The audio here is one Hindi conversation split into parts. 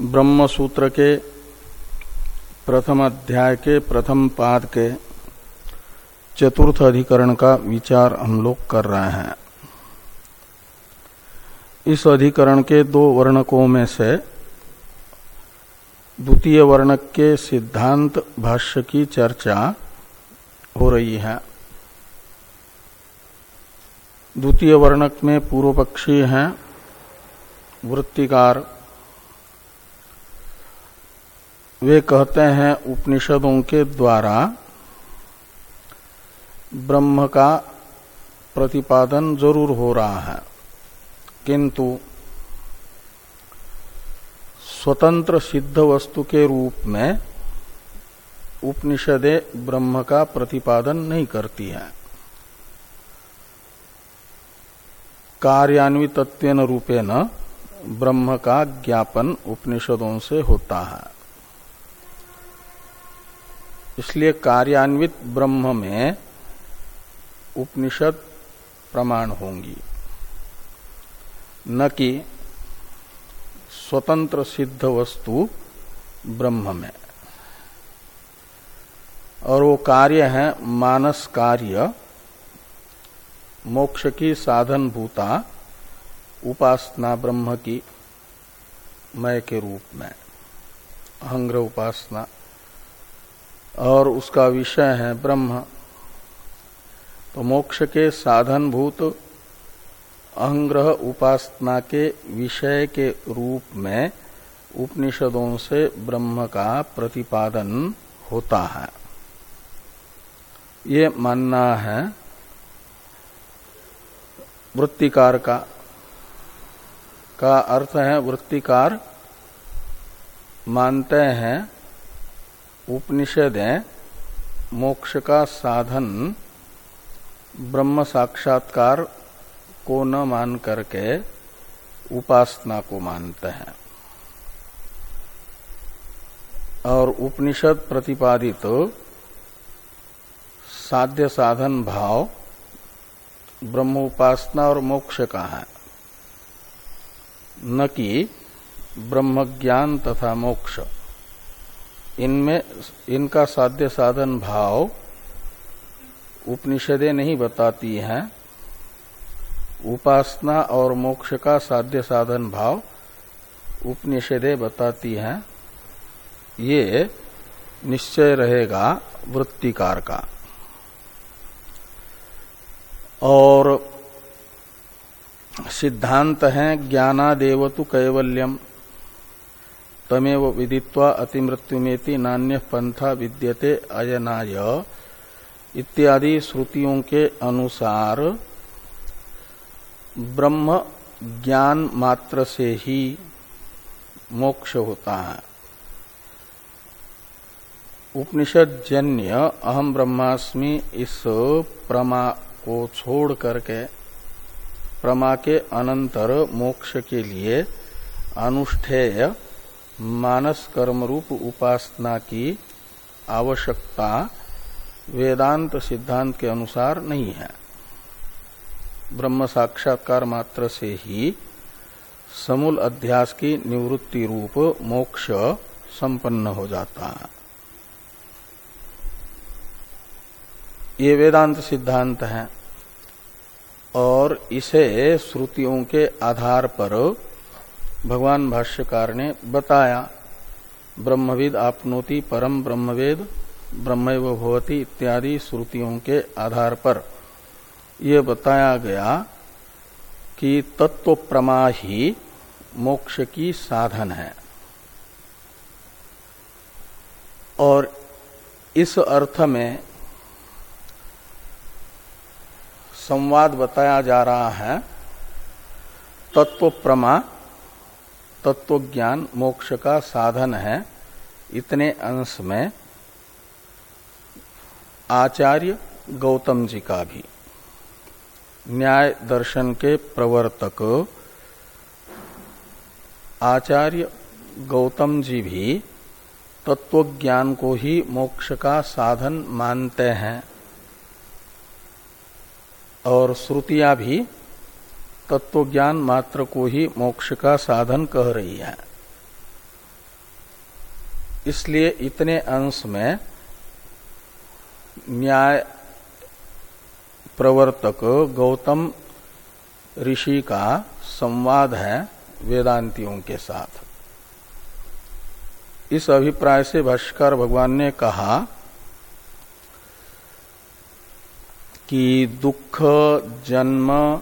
ब्रह्म सूत्र के प्रथम अध्याय के प्रथम पाद के चतुर्थ अधिकरण का विचार हम लोग कर रहे हैं। इस अधिकरण के दो वर्णकों में से द्वितीय वर्णक के सिद्धांत भाष्य की चर्चा हो रही है। द्वितीय वर्णक में पूर्व पक्षी हैं, वृत्तिकार वे कहते हैं उपनिषदों के द्वारा ब्रह्म का प्रतिपादन ज़रूर हो रहा है। किंतु स्वतंत्र सिद्ध वस्तु के रूप में उपनिषदे ब्रह्म का प्रतिपादन नहीं करती है। कार्यान्वित रूपेण ब्रह्म का ज्ञापन उपनिषदों से होता है। इसलिए कार्यान्वित ब्रह्म में उपनिषद प्रमाण होंगी। न कि स्वतंत्र सिद्ध वस्तु ब्रह्म में। और वो कार्य है मानस कार्य, मोक्ष की साधन भूता, उपासना ब्रह्म की मय के रूप में। अहंग्र उपासना। और उसका विषय है ब्रह्म। तो मोक्ष के साधन भूत अहंग्रह उपासना के विषय के रूप में उपनिषदों से ब्रह्म का प्रतिपादन होता है। ये मानना है वृत्तिकार का का अर्थ है वृत्तिकार मानते हैं उपनिषद मोक्ष का साधन, ब्रह्म साक्षात्कार को न मान करके उपासना को मानते हैं। और उपनिषद प्रतिपादित तो साध्य साधन भाव ब्रह्म उपासना और मोक्ष का है। न कि ब्रह्म ज्ञान तथा मोक्ष। इनमें, इनका साध्य साधन भाव उपनिषदे नहीं बताती हैं। उपासना और मोक्ष का साध्य साधन भाव उपनिषदे बताती हैं। ये निश्चय रहेगा वृत्तिकार का। और सिद्धांत है ज्ञानादेव तो कैवल्यम। तमेव विदित्वा अतिमृत्युमेति नान्य पंथा विद्यते अयनाय। इत्यादि श्रुतियों के अनुसार ब्रह्म ज्ञान मात्र से ही मोक्ष होता है। उपनिषद जन्य अहम ब्रह्मास्मि इस प्रमा को छोड़ करके, प्रमा के अनंतर मोक्ष के लिए अनुष्ठेय मानस कर्म रूप उपासना की आवश्यकता वेदांत सिद्धांत के अनुसार नहीं है। ब्रह्म साक्षात्कार मात्र से ही समूल अध्यास की निवृत्ति रूप मोक्ष संपन्न हो जाता। है ये वेदांत सिद्धांत है और इसे श्रुतियों के आधार पर भगवान भाष्यकार ने बताया, ब्रह्मविद आपनोति परम ब्रह्मवेद ब्रह्म भवती इत्यादि श्रुतियों के आधार पर। यह बताया गया कि तत्व प्रमा ही मोक्ष की साधन है। और इस अर्थ में संवाद बताया जा रहा है तत्व प्रमा तत्व ज्ञान मोक्ष का साधन है। इतने अंश में आचार्य गौतम जी का भी। न्याय दर्शन के प्रवर्तक आचार्य गौतम जी भी तत्व ज्ञान को ही मोक्ष का साधन मानते हैं। और श्रुतियाँ भी तत्व ज्ञान मात्र को ही मोक्ष का साधन कह रही है। इसलिए इतने अंश में न्याय प्रवर्तक गौतम ऋषि का संवाद है वेदांतियों के साथ। इस अभिप्राय से भाष्कर भगवान ने कहा कि दुख, जन्म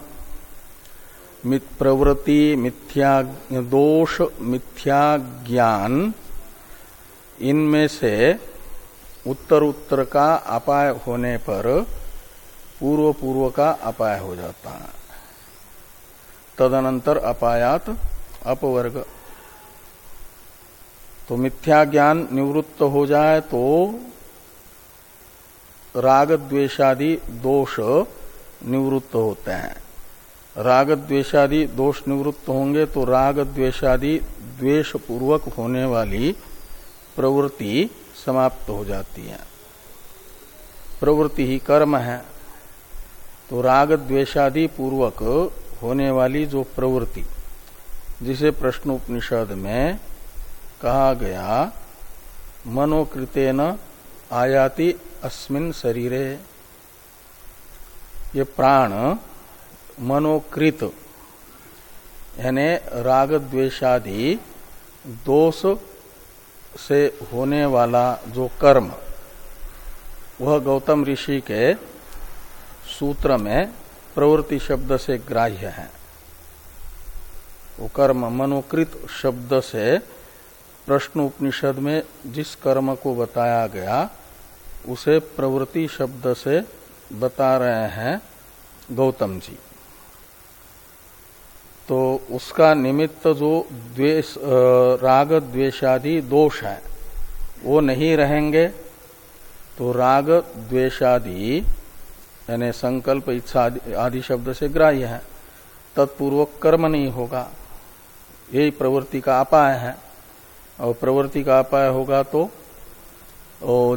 प्रवृत्ति मिथ्या, दोष मिथ्या ज्ञान इनमें से उत्तर उत्तर का अपाय होने पर पूर्व पूर्व का अपाय हो जाता है। तदनंतर अपायात अपवर्ग। तो मिथ्या ज्ञान निवृत्त हो जाए तो राग द्वेषादि दोष निवृत्त होते हैं। राग द्वेषादि दोष निवृत्त होंगे तो राग द्वेषादि द्वेष पूर्वक होने वाली प्रवृत्ति समाप्त हो जाती है। प्रवृत्ति ही कर्म है। तो राग द्वेषादि पूर्वक होने वाली जो प्रवृत्ति, जिसे प्रश्नोपनिषद में कहा गया, मनोकृतेन आयाति अस्मिन शरीरे। ये प्राण मनोकृत, यानी राग द्वेषादि दोष से होने वाला जो कर्म, वह गौतम ऋषि के सूत्र में प्रवृत्ति शब्द से ग्राह्य है। वो कर्म मनोकृत शब्द से प्रश्न उपनिषद में जिस कर्म को बताया गया, उसे प्रवृत्ति शब्द से बता रहे हैं गौतम जी। तो उसका निमित्त जो द्वेष राग द्वेषादि दोष है, वो नहीं रहेंगे। तो राग द्वेषादि, यानी संकल्प इच्छा आदि शब्द से ग्राह्य है। तत्पूर्वक कर्म नहीं होगा। यही प्रवृत्ति का अपाय है। और प्रवृत्ति का अपाय होगा तो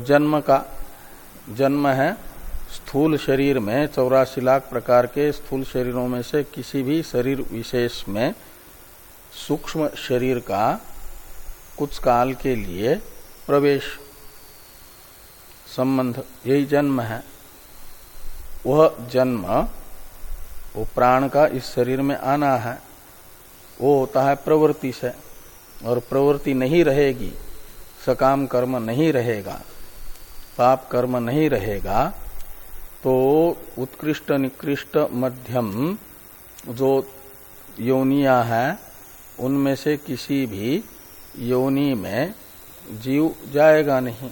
जन्म का, जन्म है स्थूल शरीर में चौरासी लाख प्रकार के स्थूल शरीरों में से किसी भी शरीर विशेष में सूक्ष्म शरीर का कुछ काल के लिए प्रवेश संबंध, यही जन्म है। वह जन्म, वो प्राण का इस शरीर में आना है। वो होता है प्रवृत्ति से, और प्रवृत्ति नहीं रहेगी, सकाम कर्म नहीं रहेगा, पाप कर्म नहीं रहेगा तो उत्कृष्ट निकृष्ट मध्यम जो योनिया है, उनमें से किसी भी योनि में जीव जाएगा नहीं।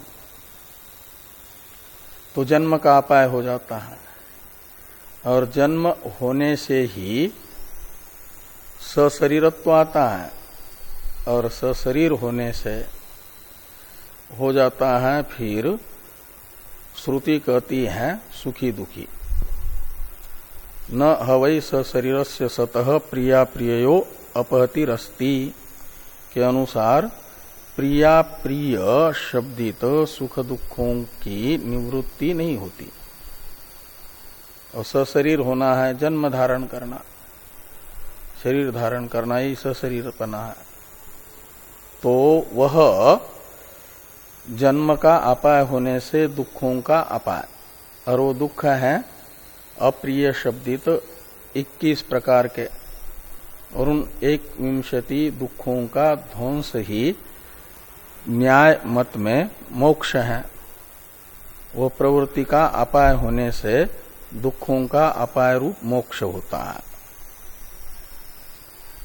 तो जन्म का अपाय हो जाता है। और जन्म होने से ही सशरीरत्व आता है और सशरीर होने से हो जाता है फिर श्रुति कहती है, सुखी दुखी। न हवई स शरीर से सतह प्रिया प्रियो अपहतिरस्ती। के अनुसार प्रिया प्रिय शब्दित सुख दुखों की निवृत्ति नहीं होती। और सशरीर होना है जन्म धारण करना। शरीर धारण करना ही सशरीर पना है। तो वह जन्म का अपाय होने से दुखों का अपाय। और वो दुख है अप्रिय शब्दित 21 प्रकार के। और उन एक विंशति दुखों का ध्वंस ही न्याय मत में मोक्ष है। वो प्रवृत्ति का अपाय होने से दुखों का अपाय रूप मोक्ष होता है।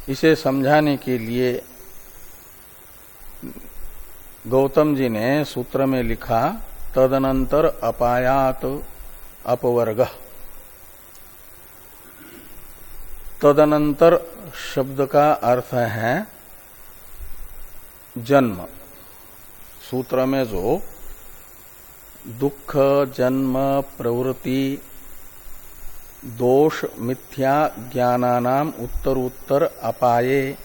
इसे समझाने के लिए गौतम जी ने सूत्र में लिखा, तदनंतर अपायात अपवर्ग। तदनंतर शब्द का अर्थ है जन्म। सूत्र में जो दुख, जन्म, प्रवृत्ति, दोष, मिथ्या, ज्ञानानाम उत्तर उत्तर अपाये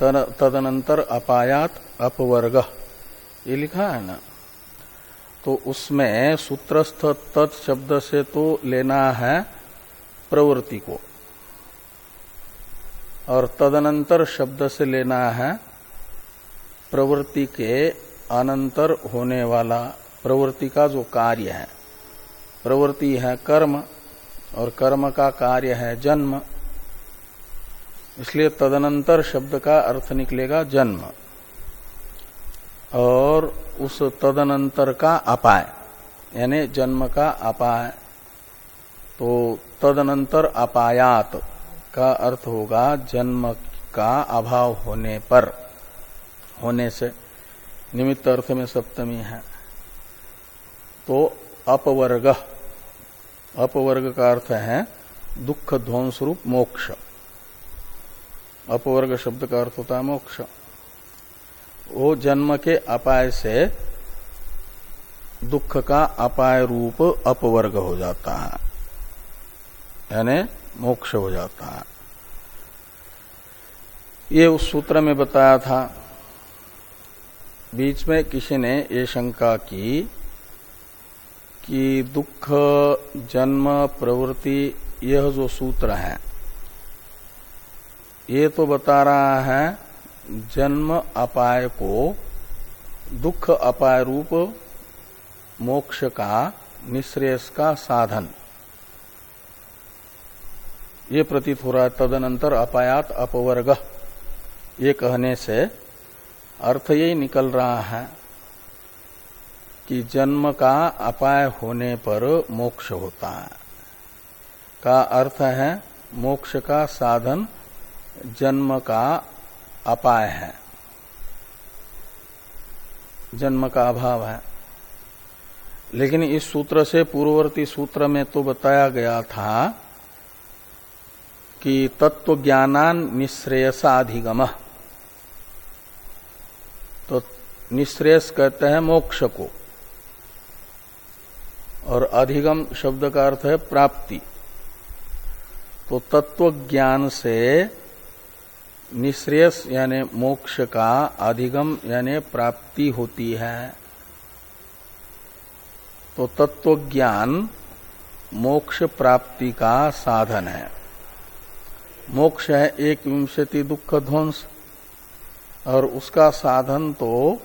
तदनंतर अपायात अपवर्ग। ये लिखा है ना? तो उसमें सूत्रस्थ तत् शब्द से तो लेना है प्रवृत्ति को। और तदनंतर शब्द से लेना है प्रवृत्ति के अनंतर होने वाला, प्रवृत्ति का जो कार्य है। प्रवृत्ति है कर्म, और कर्म का कार्य है जन्म। इसलिए तदनंतर शब्द का अर्थ निकलेगा जन्म। और उस तदनंतर का अपाय, यानी जन्म का अपाय। तो तदनंतर अपायात का अर्थ होगा जन्म का अभाव होने पर, होने से। निमित्त अर्थ में सप्तमी है। तो अपवर्ग अपवर्ग का अर्थ है दुख, ध्वंस रूप, मोक्ष। अपवर्ग शब्द का अर्थ होता है मोक्ष। वो जन्म के अपाय से दुख का अपाय रूप अपवर्ग हो जाता है। यानी मोक्ष हो जाता है। ये उस सूत्र में बताया था। बीच में किसी ने ये शंका की कि दुख, जन्म, प्रवृत्ति, यह जो सूत्र है, ये तो बता रहा है जन्म अपाय को, दुख अपाय रूप, मोक्ष का, निश्रेयस का साधन। ये प्रतीत हो रहा है तदनंतर अपायात अपवर्ग। ये कहने से अर्थ यही निकल रहा है कि जन्म का अपाय होने पर मोक्ष होता है। का अर्थ है मोक्ष का साधन, जन्म का अपाय है। जन्म का अभाव है। लेकिन इस सूत्र से पूर्ववर्ती सूत्र में तो बताया गया था कि तत्व ज्ञानान निश्रेयसाधिगम तो निश्रेयस कहते हैं मोक्ष को। और अधिगम शब्द का अर्थ है प्राप्ति। तो तत्व ज्ञान से निश्रेयस यानी मोक्ष का अधिगम यानी प्राप्ति होती है। तो तत्व ज्ञान मोक्ष प्राप्ति का साधन है। मोक्ष है एक विंशति दुख ध्वंस, और उसका साधन तो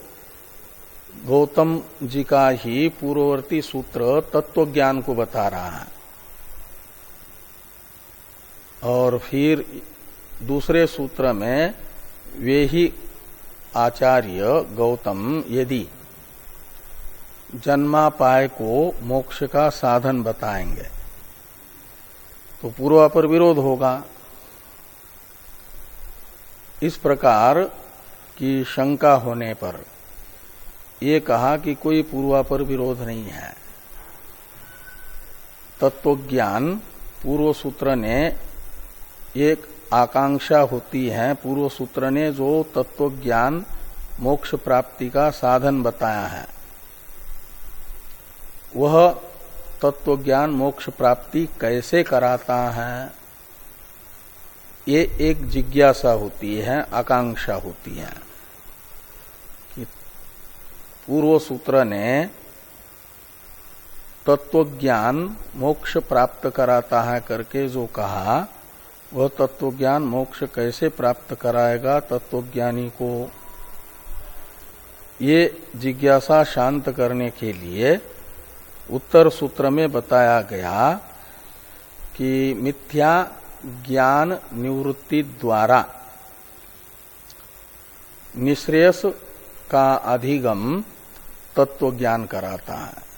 गौतम जी का ही पूर्ववर्ती सूत्र तत्व ज्ञान को बता रहा है। और फिर दूसरे सूत्र में वे ही आचार्य गौतम यदि जन्मापाय को मोक्ष का साधन बताएँगे तो पूर्वा पर विरोध होगा। इस प्रकार की शंका होने पर ये कहा कि कोई पूर्वा पर विरोध नहीं है। तत्वज्ञान पूर्व सूत्र ने एक आकांक्षा होती है। पूर्व सूत्र ने जो तत्व ज्ञान मोक्ष प्राप्ति का साधन बताया है, वह तत्व ज्ञान मोक्ष प्राप्ति कैसे कराता है, ये एक जिज्ञासा होती है, आकांक्षा होती है। कि पूर्व सूत्र ने तत्व ज्ञान मोक्ष प्राप्त कराता है करके जो कहा वह तत्व ज्ञान मोक्ष कैसे प्राप्त कराएगा तत्वज्ञानी को? ये जिज्ञासा शांत करने के लिए उत्तर सूत्र में बताया गया कि मिथ्या ज्ञान निवृत्ति द्वारा निश्रेयस का अधिगम तत्व ज्ञान कराता है।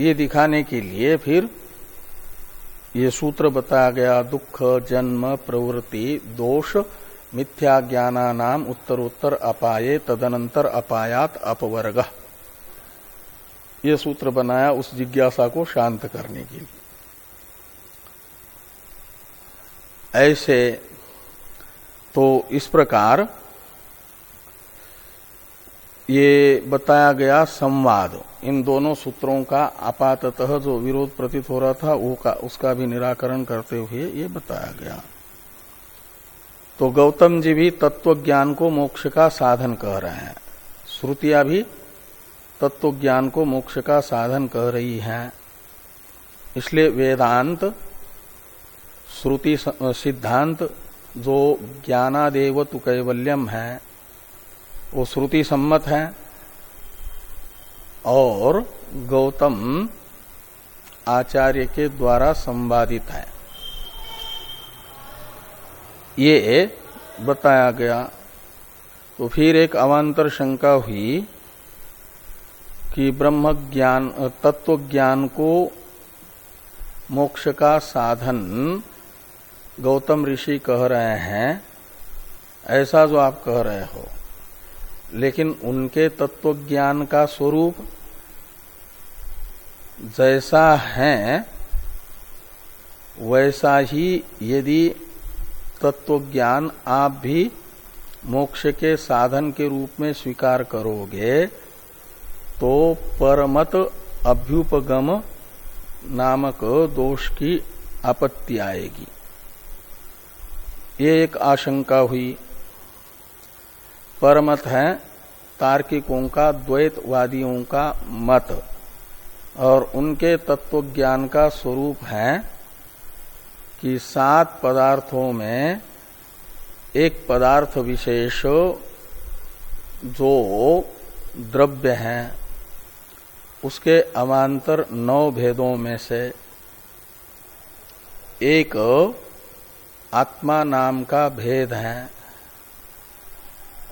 ये दिखाने के लिए फिर ये सूत्र बताया गया, दुख, जन्म, प्रवृत्ति, दोष मिथ्या ज्ञाना नाम उत्तरोत्तर, अपाये, तदनंतर अपायात, अपवर्ग। ये सूत्र बनाया उस जिज्ञासा को शांत करने के लिए। ऐसे तो इस प्रकार ये बताया गया संवाद। इन दोनों सूत्रों का आपातः जो विरोध प्रतीत हो रहा था, वो का, उसका भी निराकरण करते हुए ये बताया गया। तो गौतम जी भी तत्व ज्ञान को मोक्ष का साधन कह रहे हैं। श्रुतियाँ भी तत्व ज्ञान को मोक्ष का साधन कह रही हैं। इसलिए वेदांत, श्रुति सिद्धांत, जो ज्ञानादेव तु कैवल्यम है वो श्रुति सम्मत है। और गौतम आचार्य के द्वारा संवादित है। ये बताया गया तो फिर एक अवान्तर शंका हुई कि ब्रह्म ज्ञान तत्व ज्ञान को मोक्ष का साधन गौतम ऋषि कह रहे हैं, ऐसा जो आप कह रहे हो। लेकिन उनके तत्व ज्ञान का स्वरूप जैसा है, वैसा ही यदि तत्व ज्ञान आप भी मोक्ष के साधन के रूप में स्वीकार करोगे तो परमत अभ्युपगम नामक दोष की आपत्ति आएगी। ये एक आशंका हुई। परमत है, तार्किकों का, द्वैतवादियों का मत। और उनके तत्व ज्ञान का स्वरूप है कि सात पदार्थों में एक पदार्थ विशेष जो द्रव्य है, उसके अवान्तर नौ भेदों में से एक आत्मा नाम का भेद है।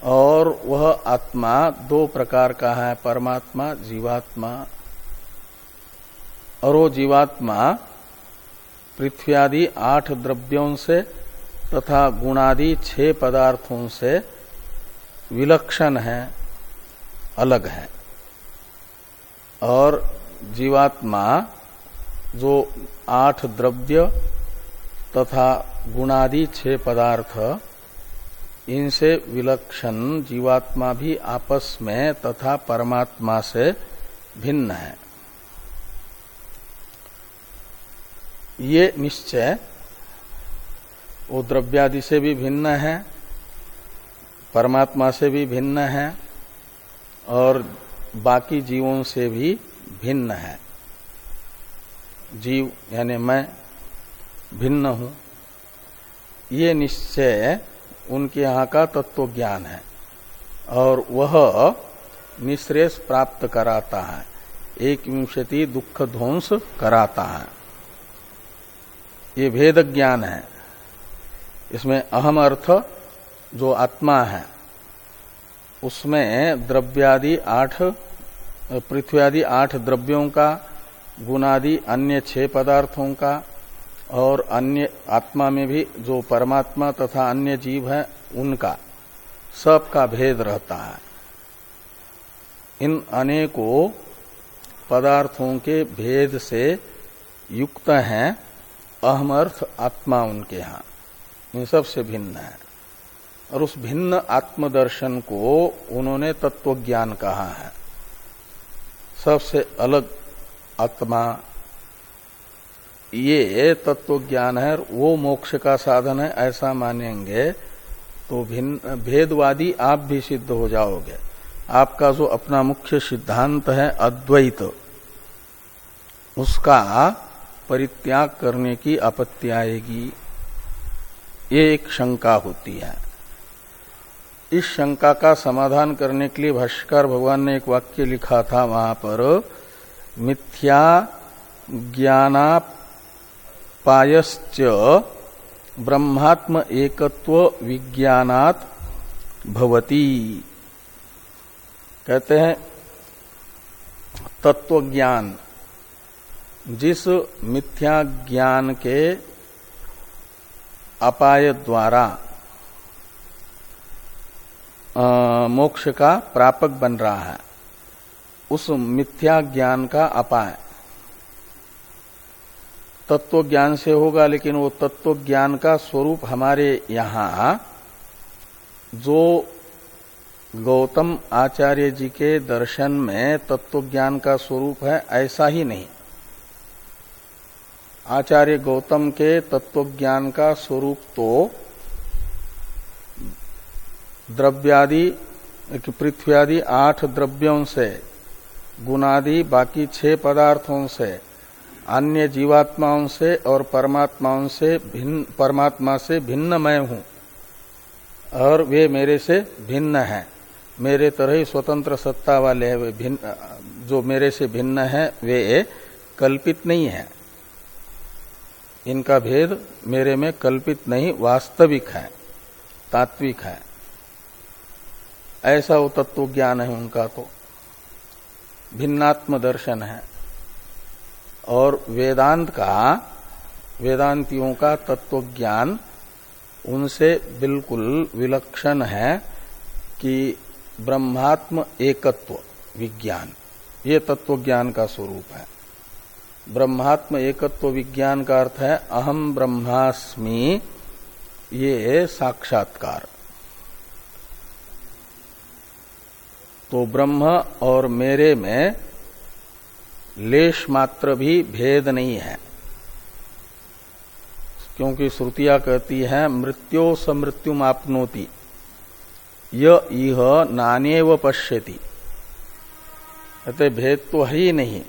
और वह आत्मा दो प्रकार का है, परमात्मा, जीवात्मा। और वो जीवात्मा पृथ्वी आदि आठ द्रव्यों से तथा गुणादि छह पदार्थों से विलक्षण है, अलग है। और जीवात्मा जो आठ द्रव्य तथा गुणादि छह पदार्थ इनसे विलक्षण जीवात्मा भी आपस में तथा परमात्मा से भिन्न है। ये निश्चय वो द्रव्यादि से भी भिन्न है, परमात्मा से भी भिन्न है, और बाकी जीवों से भी भिन्न है। जीव यानी मैं भिन्न हूँ। ये निश्चय उनके यहाँ का तत्व ज्ञान है। और वह निश्रेष प्राप्त कराता है। एक विंशति दुख ध्वंस कराता है। ये भेद ज्ञान है। इसमें अहम अर्थ जो आत्मा है, उसमें द्रव्यादि आठ पृथ्वी आदि आठ द्रव्यों का, गुणादि अन्य छह पदार्थों का और अन्य आत्मा में भी जो परमात्मा तथा अन्य जीव है, उनका सब का भेद रहता है। इन अनेकों पदार्थों के भेद से युक्त हैं अहम अर्थ आत्मा उनके यहाँ। इन सबसे भिन्न है। और उस भिन्न आत्मदर्शन को उन्होंने तत्व ज्ञान कहा है। सबसे अलग आत्मा ये तत्व ज्ञान है, वो मोक्ष का साधन है, ऐसा मानेंगे तो भिन्न, भेदवादी आप भी सिद्ध हो जाओगे। आपका जो अपना मुख्य सिद्धांत है अद्वैत, उसका परित्याग करने की आपत्ति आएगी। ये एक शंका होती है। इस शंका का समाधान करने के लिए भाष्कर भगवान ने एक वाक्य लिखा था वहाँ पर, मिथ्या ज्ञानापायश्च ब्रह्मात्म एकत्व विज्ञानात भवती। कहते हैं तत्व ज्ञान जिस मिथ्या ज्ञान के अपाय द्वारा मोक्ष का प्रापक बन रहा है, उस मिथ्या ज्ञान का अपाय। तत्व ज्ञान से होगा, लेकिन वो तत्व ज्ञान का स्वरूप हमारे यहाँ, जो गौतम आचार्य जी के दर्शन में तत्व ज्ञान का स्वरूप है, ऐसा ही नहीं। आचार्य गौतम के तत्व ज्ञान का स्वरूप तो द्रव्यादि पृथ्वी आदि आठ द्रव्यों से, गुणादि, बाकी छह पदार्थों से अन्य जीवात्माओं से और परमात्माओं से भिन्न, परमात्मा से भिन्न मैं हूँ। और वे मेरे से भिन्न हैं। मेरे तरह ही स्वतंत्र सत्ता वाले हैं, वे भिन्न, जो मेरे से भिन्न है, वे कल्पित नहीं है। इनका भेद मेरे में कल्पित नहीं, वास्तविक है, तात्विक है। ऐसा वो तत्व ज्ञान है उनका तो। भिन्नात्म दर्शन है। और वेदांत का, वेदांतियों का तत्व ज्ञान उनसे बिल्कुल विलक्षण है कि ब्रह्मात्म एकत्व विज्ञान, ये तत्व ज्ञान का स्वरूप है। ब्रह्मात्म एकत्व विज्ञान का अर्थ है अहम ब्रह्मास्मि, ये साक्षात्कार। तो ब्रह्म और मेरे में लेश मात्र भी भेद नहीं है। क्योंकि श्रुतिया कहती है, मृत्यो समृत्यु आपनोति। यह नानेव पश्यति। कहते भेद तो है ही नहीं,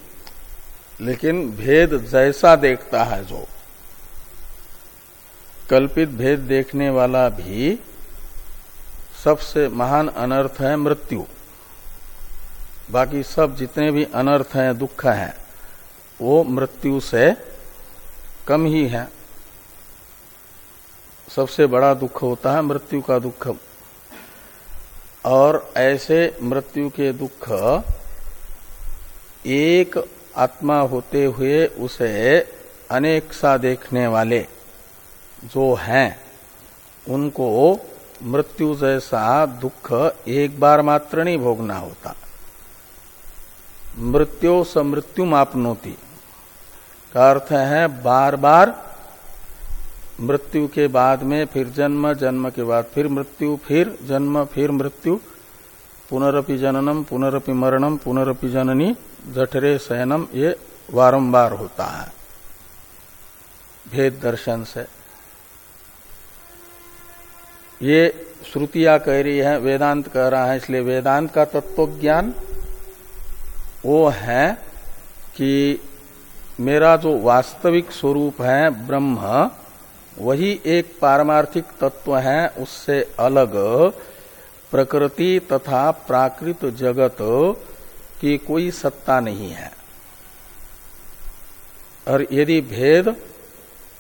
लेकिन भेद जैसा देखता है जो। कल्पित भेद देखने वाला भी सबसे महान अनर्थ है मृत्यु। बाकी सब जितने भी अनर्थ हैं, दुख हैं, वो मृत्यु से कम ही है। सबसे बड़ा दुख होता है मृत्यु का दुख। और ऐसे मृत्यु के दुख एक आत्मा होते हुए उसे अनेक सा देखने वाले जो हैं, उनको मृत्यु जैसा दुख एक बार मात्र नहीं भोगना होता। मृत्यु समृत्यु मापनोती का अर्थ है बार बार मृत्यु के बाद में फिर जन्म जन्म के बाद फिर मृत्यु, फिर जन्म, फिर मृत्यु, पुनरपि जननम, पुनरपि मरणम, पुनरपि जननी, जठरे शयनम, ये वारंबार होता है। भेद दर्शन से। ये श्रुतियाँ कह रही है, वेदांत कह रहा है, इसलिए वेदांत का तत्व ज्ञान वो है कि मेरा जो वास्तविक स्वरूप है ब्रह्म, वही एक पारमार्थिक तत्व है, उससे अलग प्रकृति तथा प्राकृत जगत की कोई सत्ता नहीं है। और यदि भेद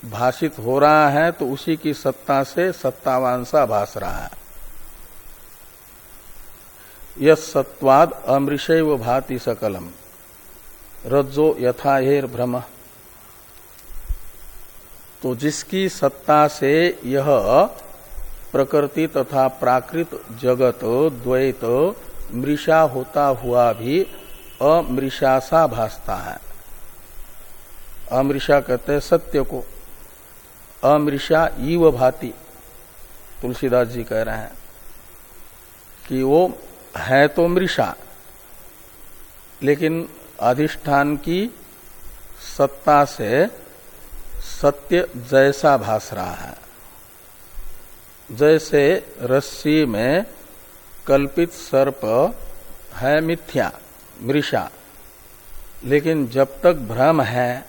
भाषित हो रहा है तो उसी की सत्ता से सत्तावान सा भास रहा है। यत्वाद अमृषैव भाति सकलम। रज्जो यथाहेर भ्रम तो जिसकी सत्ता से यह प्रकृति तथा प्राकृत जगत द्वैत मृषा होता हुआ भी अमृषा सा भासता है। अमृषा कहते हैं सत्य को। अमृषा ईव भाति। तुलसीदास जी कह रहे हैं कि वो है तो मृषा, लेकिन अधिष्ठान की सत्ता से सत्य जैसा भास रहा है। जैसे रस्सी में कल्पित सर्प है मिथ्या, मृषा, लेकिन जब तक भ्रम है,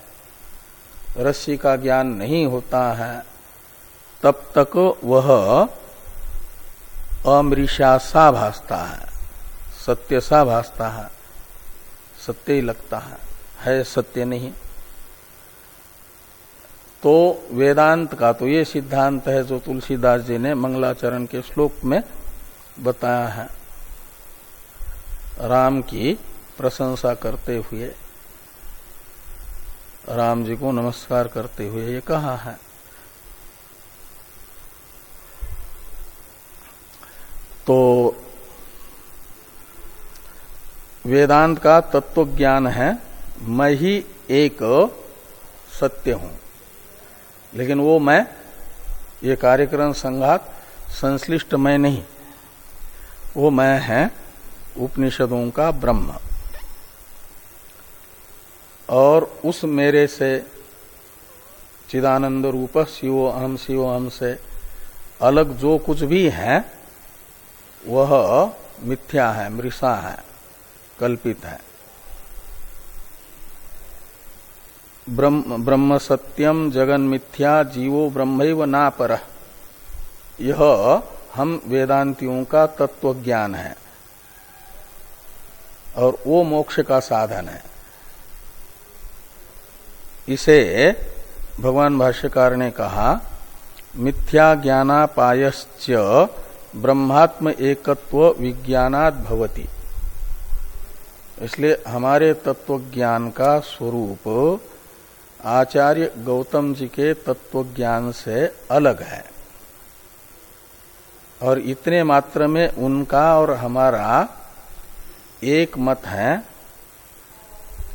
रस्सी का ज्ञान नहीं होता है, तब तक वह अमृषा सा भासता है। सत्य सा भासता है, सत्य ही लगता है है सत्य नहीं। तो वेदांत का तो ये सिद्धांत है जो तुलसीदास जी ने मंगलाचरण के श्लोक में बताया है। राम की प्रशंसा करते हुए, राम जी को नमस्कार करते हुए ये कहा है। तो वेदांत का तत्व ज्ञान है, मैं ही एक सत्य हूँ। लेकिन वो मैं, ये कार्यक्रम संघात संश्लिष्ट मैं नहीं। वो मैं है उपनिषदों का ब्रह्म। और उस मेरे से, चिदानंद रूप, शिवो अहम शिवो अहम से अलग जो कुछ भी है, वह मिथ्या है, मृषा है। कल्पित है। ब्रह्म, ब्रह्म सत्यम जगन मिथ्या जीवो ब्रह्म ना पर यह हम वेदांतियों का तत्व ज्ञान है और वो मोक्ष का साधन है। इसे भगवान भाष्यकार ने कहा मिथ्या ज्ञानापायश्च ब्रह्मात्म एकत्व विज्ञानात भवती इसलिए हमारे तत्व ज्ञान का स्वरूप आचार्य गौतम जी के तत्व ज्ञान से अलग है। और इतने मात्र में उनका और हमारा एक मत है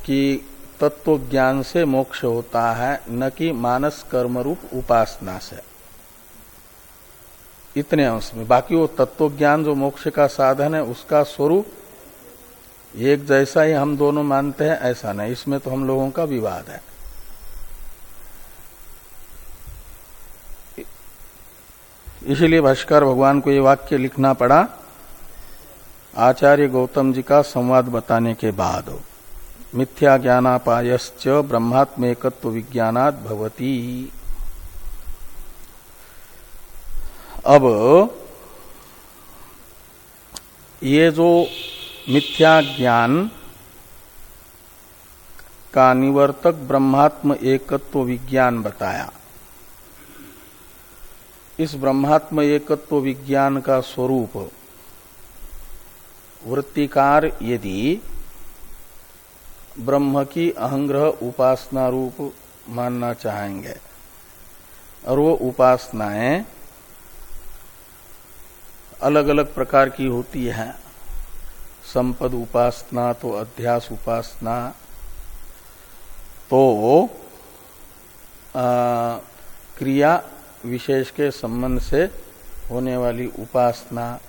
कि तत्व ज्ञान से मोक्ष होता है, न कि मानस कर्म रूप उपासना से। इतने अंश में। बाकी वो तत्व ज्ञान जो मोक्ष का साधन है, उसका स्वरूप एक जैसा ही हम दोनों मानते हैं, ऐसा नहीं। इसमें तो हम लोगों का विवाद है। इसीलिए भाष्कर भगवान को ये वाक्य लिखना पड़ा, आचार्य गौतम जी का संवाद बताने के बाद मिथ्या ज्ञानापायश्च ब्रह्मात्मेकत्व विज्ञानात भवती। अब ये जो मिथ्या ज्ञान का निवर्तक ब्रह्मात्म एकत्व विज्ञान बताया। इस ब्रह्मात्म एकत्व विज्ञान का स्वरूप, वृत्तिकार यदि ब्रह्म की अहंग्रह उपासना रूप मानना चाहेंगे, और वो उपासनाएँ अलग अलग प्रकार की होती है संपद उपासना तो अध्यास उपासना। तो आ, क्रिया विशेष के संबंध से होने वाली उपासना।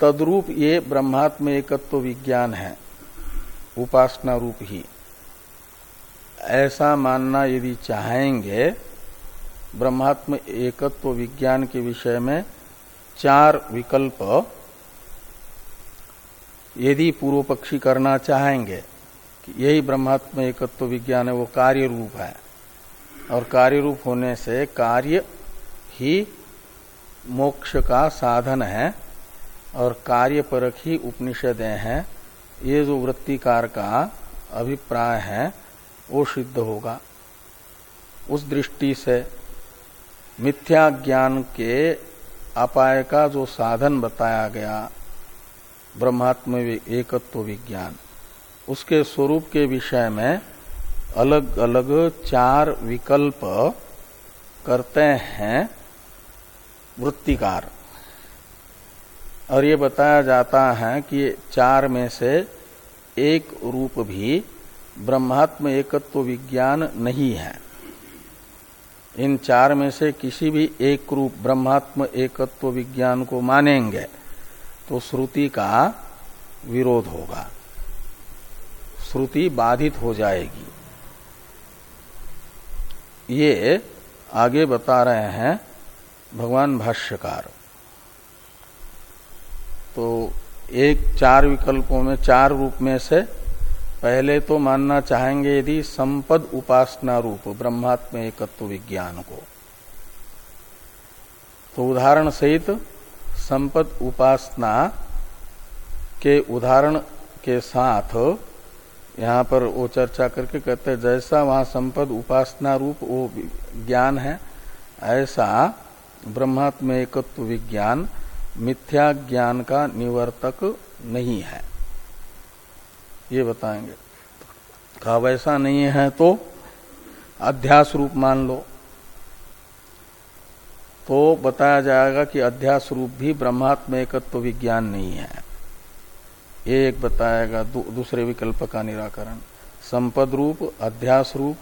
तद्रूप ये ब्रह्मात्म एकत्व विज्ञान है उपासना रूप ही। ऐसा मानना यदि चाहेंगे ब्रह्मात्म एकत्व विज्ञान के विषय में चार विकल्प यदि पूर्व पक्षी करना चाहेंगे कि यही ब्रह्मात्म एकत्व विज्ञान है, वो कार्य रूप है। और कार्य रूप होने से कार्य ही मोक्ष का साधन है और कार्य परक ही उपनिषदें हैं। ये जो वृत्तिकार का अभिप्राय है, वो सिद्ध होगा। उस दृष्टि से मिथ्या ज्ञान के अपाय का जो साधन बताया गया ब्रह्मात्म एकत्व विज्ञान। उसके स्वरूप के विषय में अलग अलग चार विकल्प करते हैं वृत्तिकार। और ये बताया जाता है कि चार में से एक रूप भी ब्रह्मात्म एकत्व विज्ञान नहीं है। इन चार में से किसी भी एक रूप ब्रह्मात्म एकत्व विज्ञान को मानेंगे। तो श्रुति का विरोध होगा। श्रुति बाधित हो जाएगी। ये आगे बता रहे हैं भगवान भाष्यकार। तो एक चार विकल्पों में, चार रूप में से पहले तो मानना चाहेंगे यदि संपद उपासना रूप, ब्रह्मात्म एकत्व विज्ञान को। तो उदाहरण सहित संपद उपासना के उदाहरण के साथ यहाँ पर वो चर्चा करके कहते हैं, जैसा वहाँ संपद उपासना रूप वो ज्ञान है, ऐसा ब्रह्मात्म एकत्व विज्ञान मिथ्या ज्ञान का निवर्तक नहीं है। ये बताएँगे। कहा, वैसा नहीं है तो अध्यास रूप मान लो। तो बताया जाएगा कि अध्यास रूप भी ब्रह्मात्म एकत्व विज्ञान नहीं है। एक बताएगा दू, दूसरे विकल्प का निराकरण। संपद रूप अध्यास रूप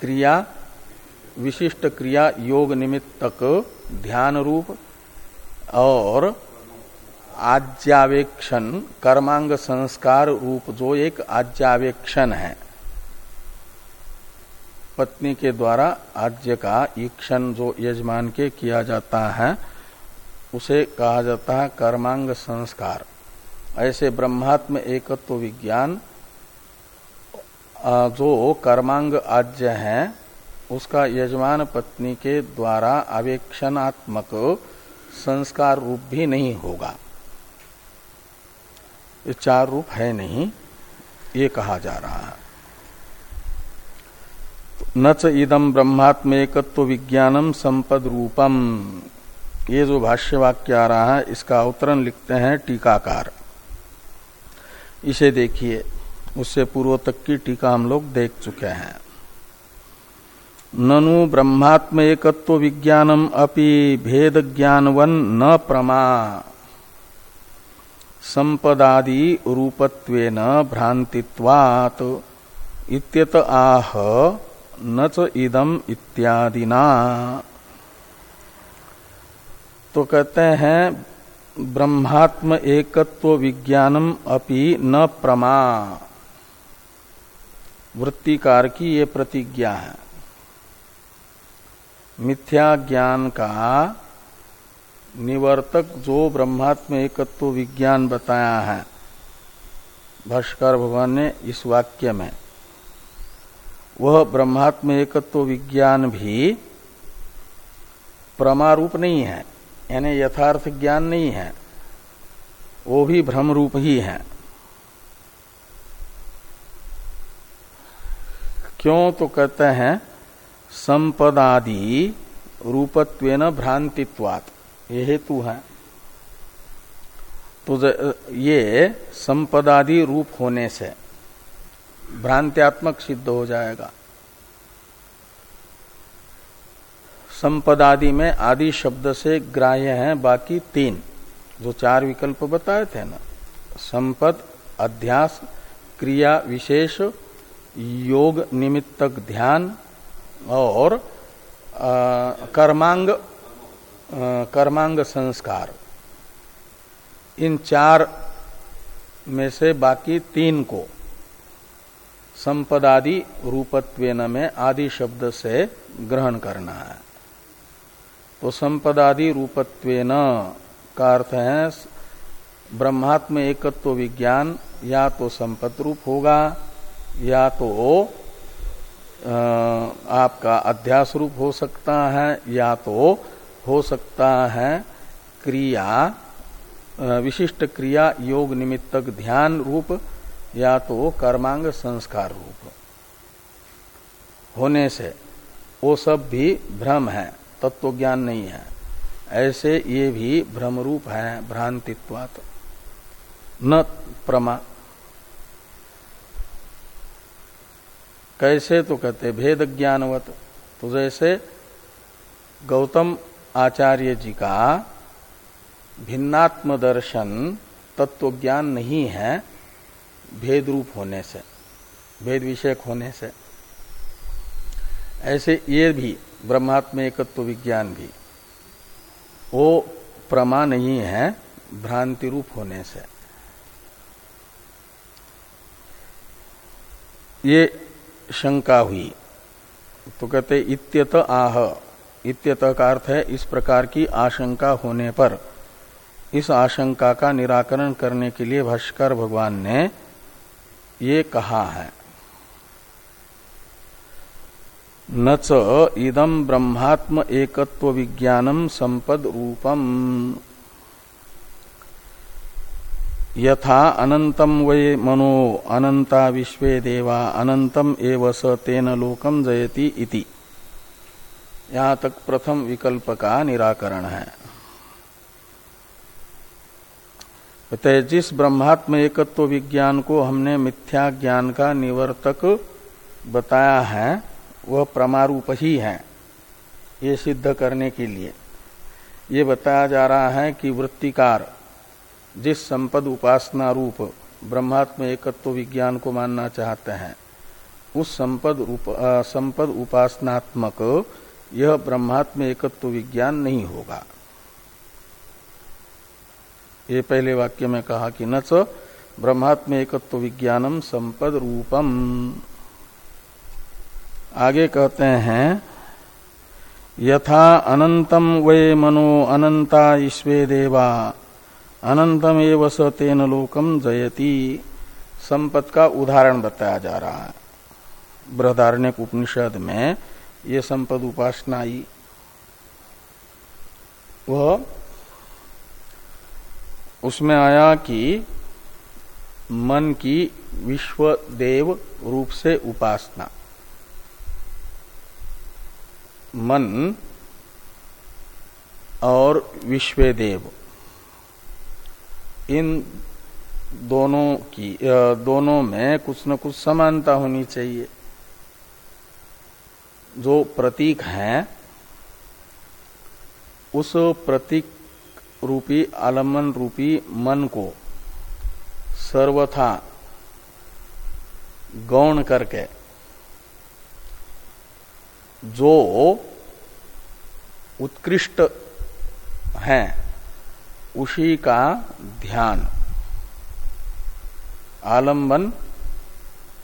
क्रिया विशिष्ट क्रिया योग निमित्तक ध्यान रूप और आज्यावेक्षण कर्मांग संस्कार रूप जो एक आज्यावेक्षण है। पत्नी के द्वारा आज्य का ईक्षण जो यजमान के किया जाता है, उसे कहा जाता है कर्मांग संस्कार। ऐसे ब्रह्मात्म एकत्व विज्ञान जो कर्मांग आज्य है, उसका यजमान पत्नी के द्वारा अवेक्षणात्मक संस्कार रूप भी नहीं होगा। ये चार रूप है नहीं, ये कहा जा रहा है। न च इदम ब्रह्मात्मेकत्व विज्ञानम संपद रूपम ये जो भाष्य वाक्य आ रहा है इसका अवतरण लिखते हैं टीकाकार। इसे देखिए, उससे पूर्व तक की टीका हम लोग देख चुके हैं। ननु ब्रह्मात्म एकत्व विज्ञानम अपि भेद ज्ञानवन न प्रमा। संपदादि रूपत्वेन भ्रांतित्वात् इत्यत आह न च इदम इत्यादिना। तो कहते हैं, ब्रह्मात्म एकत्व विज्ञानम अपि न प्रमा। वृत्तिकार की ये प्रतिज्ञा है। मिथ्या ज्ञान का निवर्तक जो ब्रह्मात्म एकत्व विज्ञान बताया है। भाष्कर भगवान ने इस वाक्य में वह ब्रह्मात्म एकत्व विज्ञान भी प्रमारूप नहीं है, यानी यथार्थ ज्ञान नहीं है, वो भी भ्रम रूप ही है। क्यों तो कहते हैं, संपदादि रूपत्वेन भ्रांतित्वात, ये हेतु है। तो ये संपदादि रूप होने से भ्रांत्यात्मक सिद्ध हो जाएगा। संपदादि में आदि शब्द से ग्राह्य है बाकी तीन जो चार विकल्प बताए थे ना। संपद अध्यास क्रिया विशेष योग निमित्तक ध्यान और आ, कर्मांग आ, कर्मांग संस्कार। इन चार में से बाकी तीन को संपदादि रूपत्वेन में आदि शब्द से ग्रहण करना है। तो संपदादि रूपत्वेन का अर्थ है, ब्रह्मात्म एकत्व विज्ञान, या तो संपत रूप होगा, या तो आपका अध्यास रूप हो सकता है, या तो हो सकता है क्रिया विशिष्ट क्रिया, योग निमित्तक ध्यान रूप या तो कर्मांग संस्कार रूप होने से वो सब भी भ्रम है तत्व ज्ञान नहीं है। ऐसे ये भी भ्रम रूप है, भ्रांतित्वात। न प्रमा। कैसे तो कहते भेद ज्ञानवत तो जैसे गौतम आचार्य जी का भिन्नात्म दर्शन तत्व ज्ञान नहीं है भेद रूप होने से, भेद विषयक होने से, ऐसे ये भी ब्रह्मात्म एकत्व विज्ञान भी, वो प्रमा नहीं है, भ्रांति रूप होने से। ये शंका हुई तो कहते इत्यत आह, इत्यत का अर्थ है इस प्रकार की आशंका होने पर, इस आशंका का निराकरण करने के लिए भाष्कर भगवान ने ये कहा है। न च इदम ब्रह्मात्म एकत्व विज्ञानम संपद रूपम। यथा अनंतम वे मनो अनंता विश्वे देवा अनंतम एव स तेन लोकम जयति इति। यहाँ तक प्रथम विकल्प का निराकरण है। तो जिस ब्रह्मात्म एकत्व विज्ञान को हमने मिथ्या ज्ञान का निवर्तक बताया है, वह प्रमारूप ही है, ये सिद्ध करने के लिए। ये बताया जा रहा है कि वृत्तिकार, जिस संपद उपासना रूप ब्रह्मात्म एकत्व विज्ञान को मानना चाहते हैं, उस संपद संपद उपासनात्मक यह ब्रह्मात्म एकत्व विज्ञान नहीं होगा। ये पहले वाक्य में कहा कि न च ब्रह्मात्म एकत्व विज्ञानम संपद रूपम। आगे कहते हैं, यथा अनंतम वे मनो अनंता ईश्वे देवा अनंतम एव स तेन लोकम जयति। संपद का उदाहरण बताया जा रहा है। बृहदारण्य उपनिषद में ये संपद उपासना वह उसमें आया कि मन की विश्व देव रूप से उपासना। मन और विश्वदेव इन दोनों की दोनों में कुछ न कुछ समानता होनी चाहिए। जो प्रतीक है, उस प्रतीक रूपी, आलंबन रूपी मन को सर्वथा गौण करके जो उत्कृष्ट है, उसी का ध्यान आलंबन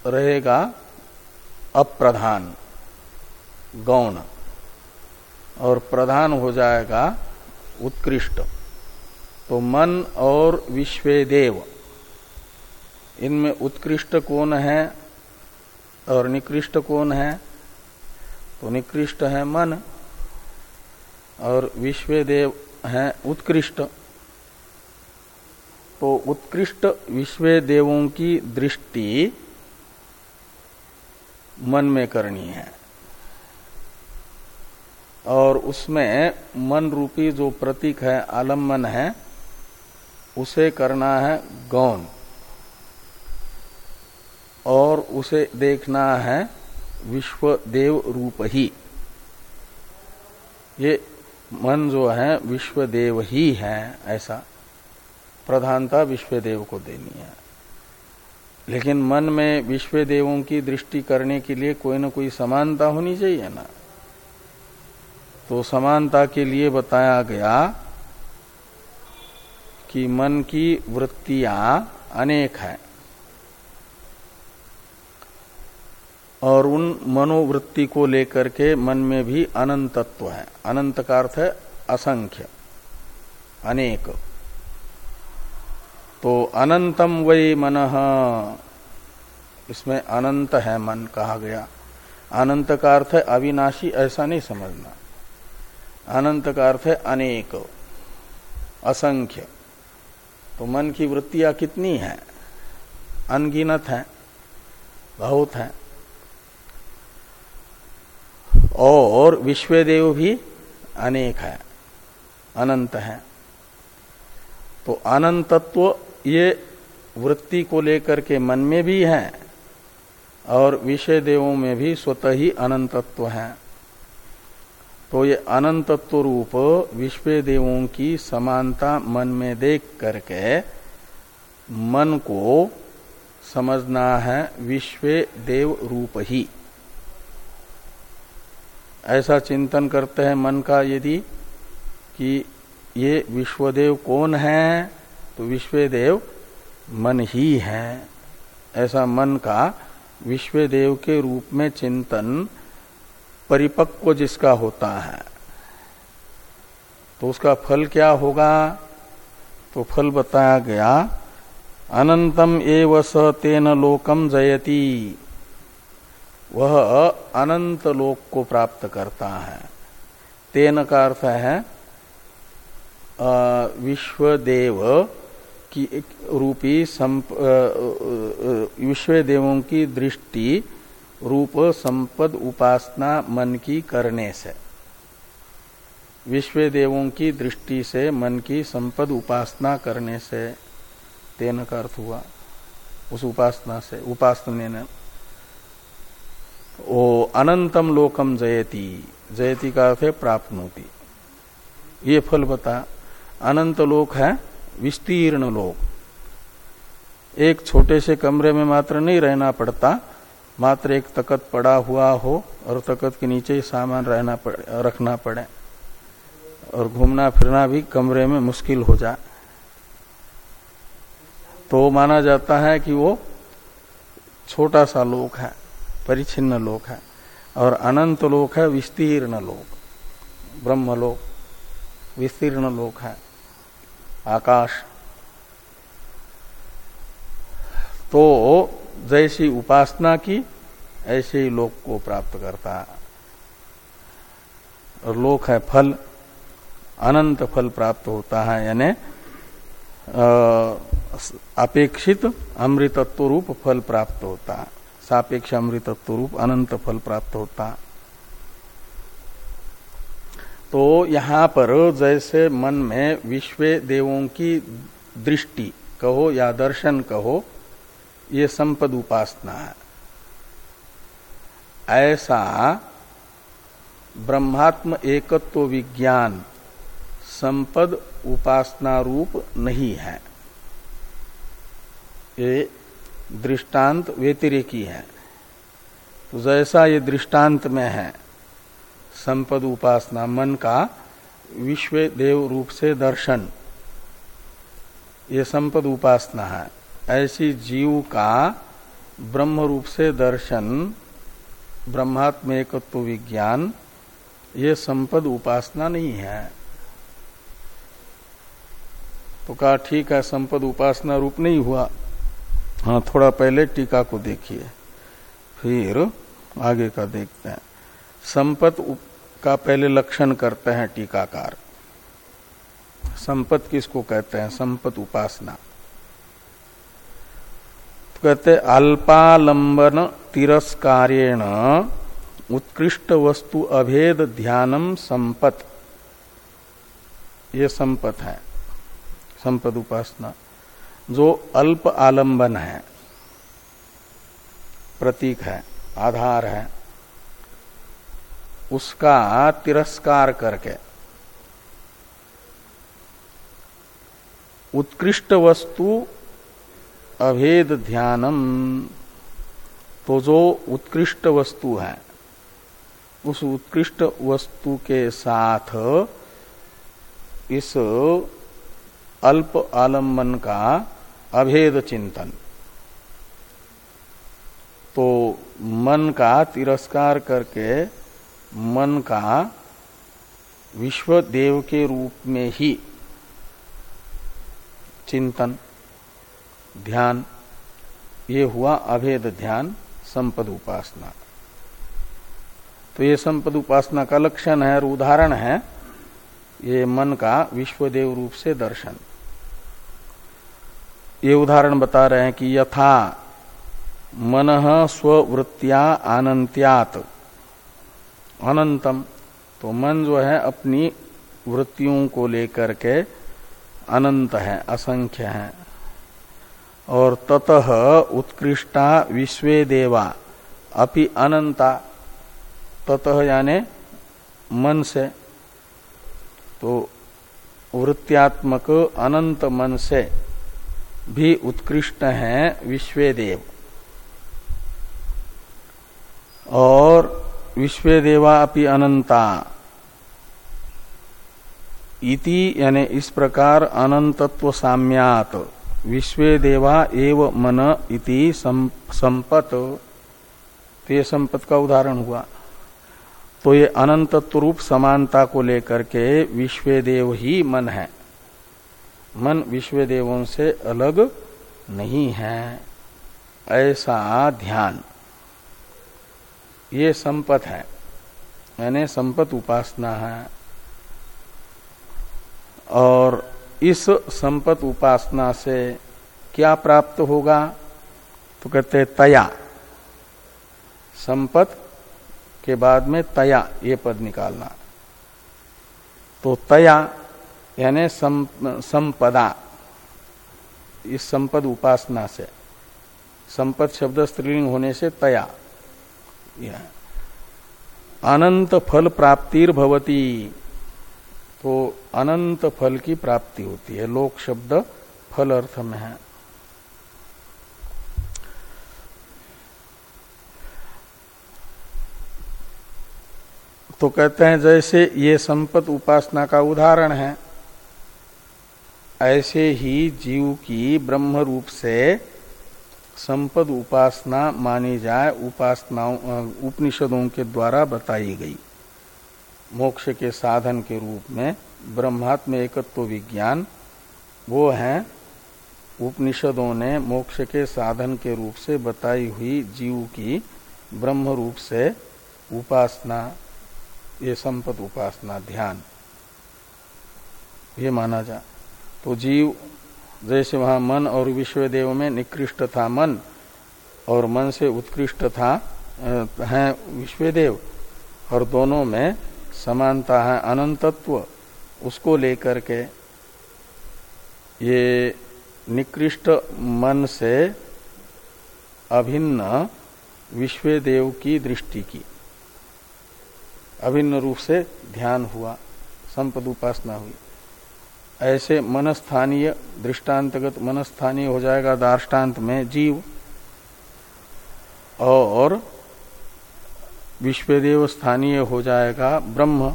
रहेगा अप्रधान, गौण, और प्रधान हो जाएगा उत्कृष्ट। तो मन और विश्वेदेव इनमें उत्कृष्ट कौन है और निकृष्ट कौन है? तो निकृष्ट है मन और विश्वदेव है उत्कृष्ट। तो उत्कृष्ट विश्व देवों की दृष्टि मन में करनी है। और उसमें मन रूपी जो प्रतीक है, आलंबन है उसे करना है गौन और उसे देखना है विश्व देव रूप ही ये मन जो है विश्व देव ही है, ऐसा प्रधानता विश्व देव को देनी है। लेकिन मन में विश्व देवों की दृष्टि करने के लिए कोई ना कोई समानता होनी चाहिए ना? तो समानता के लिए बताया गया कि मन की वृत्तियाँ अनेक है और उन मनोवृत्ति को लेकर के मन में भी अनंतत्व है। अनंत का अर्थ है असंख्य, अनेक। तो अनंतम वही मन, इसमें अनंत है मन कहा गया। अनंत का अर्थ है अविनाशी, ऐसा नहीं समझना। अनंत का अर्थ है अनेक, असंख्य। तो मन की वृत्तियाँ कितनी है? अनगिनत है, बहुत है। और विश्वदेव भी अनेक है, अनंत है। तो अनंतत्व ये वृत्ति को लेकर के मन में भी है और विषय देवों में भी स्वतः ही अनंतत्व है। तो ये अनंतत्व रूप विश्व देवों की समानता मन में देख करके मन को समझना है विश्व देव रूप ही। ऐसा चिंतन करते हैं मन का यदि कि ये विश्वदेव कौन है तो विश्वदेव मन ही है। ऐसा मन का विश्वदेव के रूप में चिंतन परिपक्व जिसका होता है। तो उसका फल क्या होगा? तो फल बताया गया, अनंतम एव स तेन लोकम जयती। वह अनंत लोक को प्राप्त करता है। तेन का अर्थ है विश्वदेव की रूपी विश्वदेवों की दृष्टि रूप संपद उपासना मन की करने से। विश्व देवों की दृष्टि से मन की संपद उपासना करने से, तेन का अर्थ हुआ, उस उपासना से, उपासना ने। वो अनंतम लोकम जयती जयती का अर्थ है प्राप्त होती ये फल बता, अनंत लोक है, विस्तीर्ण लोक। एक छोटे से कमरे में मात्र नहीं रहना पड़ता मात्र एक तकत पड़ा हुआ हो और तकत के नीचे ही सामान रहना पड़े, रखना पड़े और घूमना फिरना भी कमरे में मुश्किल हो जाए। तो माना जाता है कि वो छोटा सा लोक है परिचिन्न लोक है और अनंत लोक है, विस्तीर्ण लोक ब्रह्मलोक विस्तीर्ण लोक है, आकाश। तो जैसी उपासना की, ऐसे ही लोक को प्राप्त करता। है और लोक है फल, अनंत फल प्राप्त होता है, यानी अपेक्षित अमृतत्व रूप फल प्राप्त होता सापेक्ष अमृतत्व रूप अनंत फल प्राप्त होता। तो यहाँ पर जैसे मन में विश्व देवों की दृष्टि, कहो या दर्शन कहो ये संपद उपासना है। ऐसा ब्रह्मात्म एकत्व विज्ञान संपद उपासना रूप नहीं है। ये दृष्टांत व्यतिरेकी है। तो जैसा ये दृष्टांत में है, संपद उपासना, मन का विश्व देव रूप से दर्शन, ये संपद उपासना है। ऐसी जीव का ब्रह्म रूप से दर्शन, ब्रह्मात्म एकत्व विज्ञान, ये संपद उपासना नहीं है। तो कहा, ठीक है, संपद उपासना रूप नहीं हुआ। हाँ थोड़ा पहले टीका को देखिए, फिर आगे का देखते हैं। संपत का पहले लक्षण करते हैं टीकाकार। संपत किसको कहते हैं? संपत उपासना। कहते अल्पालंबन तिरस्कारेण, उत्कृष्ट वस्तु अभेद ध्यानम संपत। ये संपत है, संपद उपासना। जो अल्प आलंबन है, प्रतीक है, आधार है, उसका तिरस्कार करके, उत्कृष्ट वस्तु अभेद ध्यानम। तो जो उत्कृष्ट वस्तु है, उस उत्कृष्ट वस्तु के साथ इस अल्प आलंबन का अभेद चिंतन। तो मन का तिरस्कार करके मन का विश्व देव के रूप में ही चिंतन। ध्यान, ये हुआ अभेद ध्यान, संपद उपासना। तो ये संपद उपासना का लक्षण है और उदाहरण है, ये मन का विश्वदेव रूप से दर्शन। ये उदाहरण बता रहे हैं कि यथा, मन स्ववृत्तिया अनंत्यात अनंतम तो मन जो है अपनी वृत्तियों को लेकर के अनंत है, असंख्य है। और ततः उत्कृष्टा विश्व देवा, अपि अनंता ततः यानी मन से तो वृत्त्यात्मक अनंत मन से भी उत्कृष्ट है विश्वदेव और विश्वदेवा अपि अनंता। इति यानी इस प्रकार अनंतत्व साम्यात। विश्व देवा एव मन इति संपत। तो ये संपत का उदाहरण हुआ। तो ये अनंतत्व रूप समानता को लेकर के विश्वदेव ही मन है। मन विश्वदेवों से अलग नहीं है। ऐसा ध्यान। ये संपत है। यानी संपत उपासना है। और इस संपत उपासना से क्या प्राप्त होगा? तो कहते हैं तया। संपत के बाद में तया, ये पद निकालना। तो तया यानी संपदा, इस संपद उपासना से। संपद शब्द स्त्रीलिंग होने से तया। अनंत फल प्राप्तिर भवती तो अनंत फल की प्राप्ति होती है। लोक शब्द फल अर्थ में है। तो कहते हैं, जैसे ये संपत उपासना का उदाहरण है, ऐसे ही जीव की ब्रह्म रूप से संपद उपासना मानी जाए, उपासनाओं उपनिषदों के द्वारा बताई गई। मोक्ष के साधन के रूप में ब्रह्मात्म एकत्व विज्ञान, वो है उपनिषदों ने मोक्ष के साधन के रूप से बताई हुई जीव की ब्रह्म रूप से उपासना, ये संपद उपासना, ध्यान। ये माना जा तो जीव जैसे वहाँ मन और विश्व देव में निकृष्ट था मन, और मन से उत्कृष्ट था है विश्वदेव और दोनों में समानता है, अनंतत्व, उसको लेकर के ये निकृष्ट मन से अभिन्न विश्वदेव की दृष्टि की। अभिन्न रूप से ध्यान हुआ, संपद उपासना हुई। ऐसे मनस्थानीय, दृष्टांतगत मनस्थानीय हो जाएगा दार्टान्त में जीव और विश्वदेव स्थानीय हो जाएगा ब्रह्म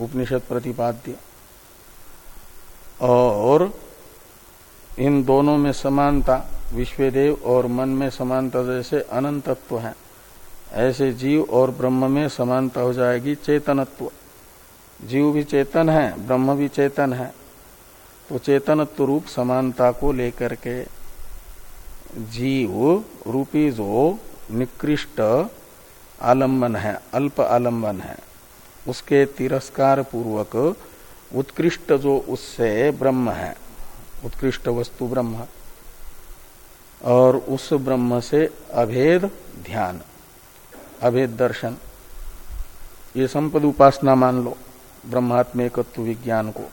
उपनिषद प्रतिपाद्य। और इन दोनों में समानता, विश्वदेव और मन में समानता जैसे अनंतत्व है। ऐसे जीव और ब्रह्म में समानता हो जाएगी चेतनत्व। जीव भी चेतन है, ब्रह्म भी चेतन है। तो चेतनत्व रूप समानता को लेकर के जीव रूपी जो निकृष्ट आलंबन है, अल्प आलंबन है। उसके तिरस्कार पूर्वक उत्कृष्ट जो उससे ब्रह्म है, उत्कृष्ट वस्तु ब्रह्म, और उस ब्रह्म से अभेद ध्यान, अभेद दर्शन। ये संपद उपासना मान लो ब्रह्मात्मेकत्व विज्ञान को।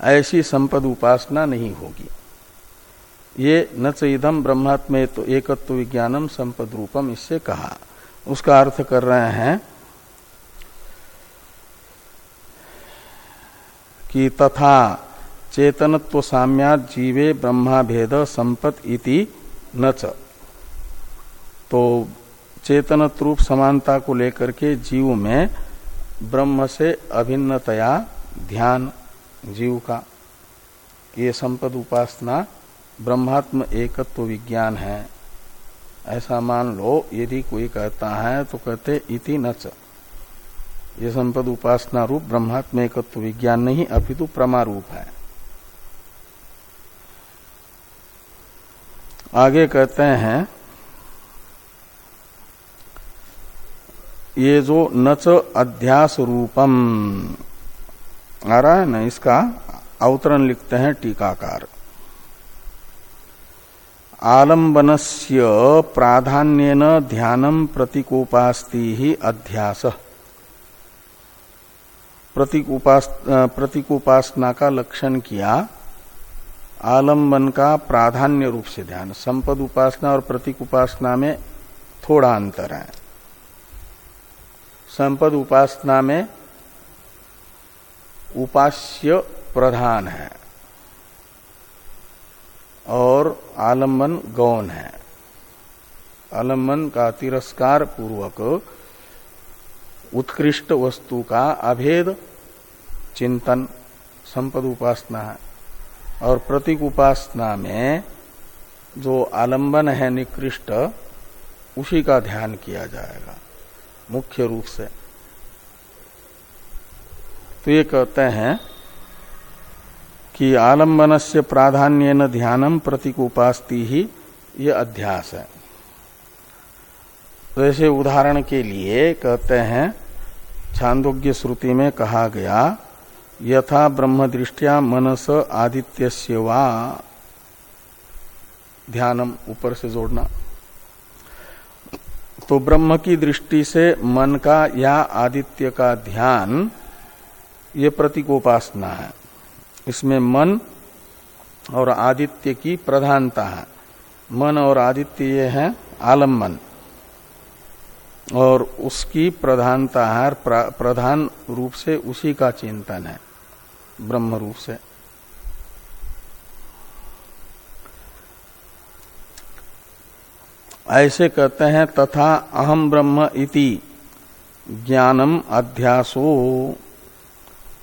ऐसी संपद उपासना नहीं होगी। ये न चम ब्रह्मात्म तो एकत्व विज्ञानम संपद रूपम इससे कहा। उसका अर्थ कर रहे हैं कि तथा चेतनत्व साम्या जीवे ब्रह्मा भेद संपत इति न तो चेतन रूप समानता को लेकर के जीव में ब्रह्म से अभिन्नतया ध्यान, जीव का ये संपद उपासना ब्रह्मात्म एकत्व विज्ञान है। ऐसा मान लो, यदि कोई कहता है तो कहते इति नच ये संपद उपासना रूप ब्रह्मात्म एकत्व विज्ञान नहीं, अपितु प्रमा रूप है। आगे कहते हैं, ये जो नच अध्यास रूपम। आ रहा है ना, इसका अवतरण लिखते हैं टीकाकार। आलंबनस्य प्राधान्यन ध्यानम प्रतीकोपास्ति ही अध्यास प्रतीकोपासना का लक्षण किया? आलंबन का प्राधान्य रूप से ध्यान। संपद उपासना और प्रतीक उपासना में थोड़ा अंतर है। संपद उपासना में उपास्य प्रधान है। और आलंबन गौन है। आलंबन का तिरस्कार पूर्वक उत्कृष्ट वस्तु का अभेद, चिंतन, संपद उपासना है और प्रतीक उपासना में जो आलंबन है निकृष्ट, उसी का ध्यान किया जाएगा, मुख्य रूप से। तो ये कहते हैं कि आलंबन से प्राधान्य न ध्यानम प्रतीक उपास्ति ही ये अध्यास है। वैसे तो उदाहरण के लिए कहते हैं, छांदोग्य श्रुति में कहा गया, यथा ब्रह्म दृष्टिया मनस आदित्य वा ध्यानम ऊपर से जोड़ना। तो ब्रह्म की दृष्टि से मन का या आदित्य का ध्यान, ये प्रतीकोपासना है। इसमें मन और आदित्य की प्रधानता है। मन और आदित्य ये है आलंबन। और उसकी प्रधानता है प्रधान रूप से उसी का चिंतन है, ब्रह्म रूप से। ऐसे कहते हैं, तथा अहम ब्रह्म इति ज्ञानम अध्यासो।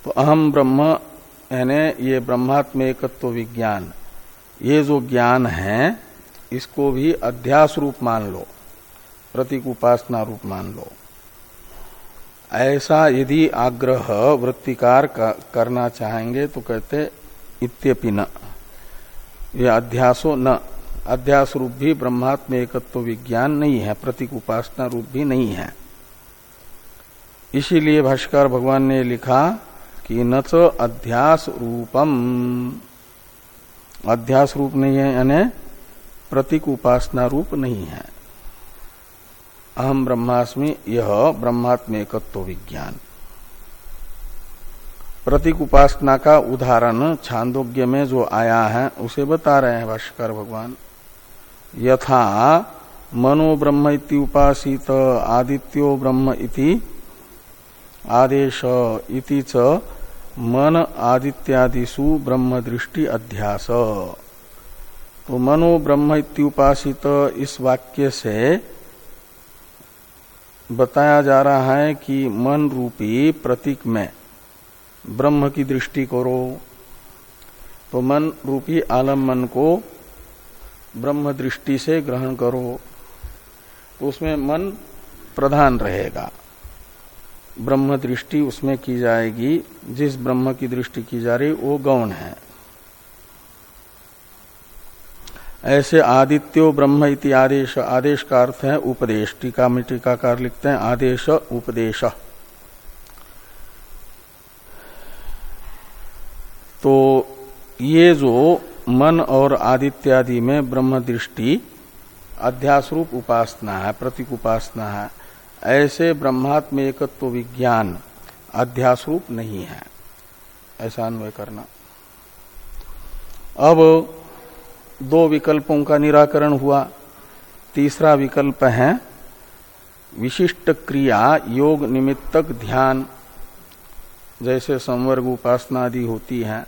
तो अहम ब्रह्म यानी ये ब्रह्मात्म एकत्व विज्ञान। ये जो ज्ञान है, इसको भी अध्यास रूप मान लो, प्रतीक उपासना रूप मान लो। ऐसा यदि आग्रह वृत्तिकार करना चाहेंगे तो कहते इत्यपि न। ये अध्यासो न। अध्यास रूप भी ब्रह्मात्म एकत्व विज्ञान नहीं है, प्रतीक उपासना रूप भी नहीं है। इसीलिए भाष्कर भगवान ने लिखा कि न च अध्यास रूपम अध्यास रूप नहीं है, यानी प्रतीक उपासना रूप नहीं है। अहम ब्रह्मास्मि यह ब्रह्मात्म ब्रह्मात्मेकत्व विज्ञान। प्रतीक उपासना का उदाहरण छांदोग्य में जो आया है, उसे बता रहे हैं भाष्कर भगवान। यथा मनो ब्रह्म इति उपासित, आदित्यो ब्रह्म इति आदेश इति च मन आदित्यादिशु ब्रह्म दृष्टि अध्यास। तो मनो ब्रह्म इत्युपासित इस वाक्य से बताया जा रहा है कि मन रूपी प्रतीक में ब्रह्म की दृष्टि करो। तो मन रूपी आलंबन को ब्रह्म दृष्टि से ग्रहण करो। तो उसमें मन प्रधान रहेगा। ब्रह्म दृष्टि उसमें की जाएगी। जिस ब्रह्म की दृष्टि की जा रही, वो गौण है। ऐसे आदित्यो ब्रह्म इति आदेश आदेश का अर्थ है उपदेश। टीका में टीकाकार लिखते हैं, आदेश, उपदेश। तो ये जो मन और आदित्यादि में ब्रह्म दृष्टि अध्यास रूप उपासना है, प्रतीक उपासना है ऐसे ब्रह्मात्म एकत्व विज्ञान अध्यास रूप नहीं है। ऐसा अन्वय करना। अब दो विकल्पों का निराकरण हुआ। तीसरा विकल्प है विशिष्ट क्रिया योग निमित्तक ध्यान। जैसे संवर्ग उपासना आदि होती है,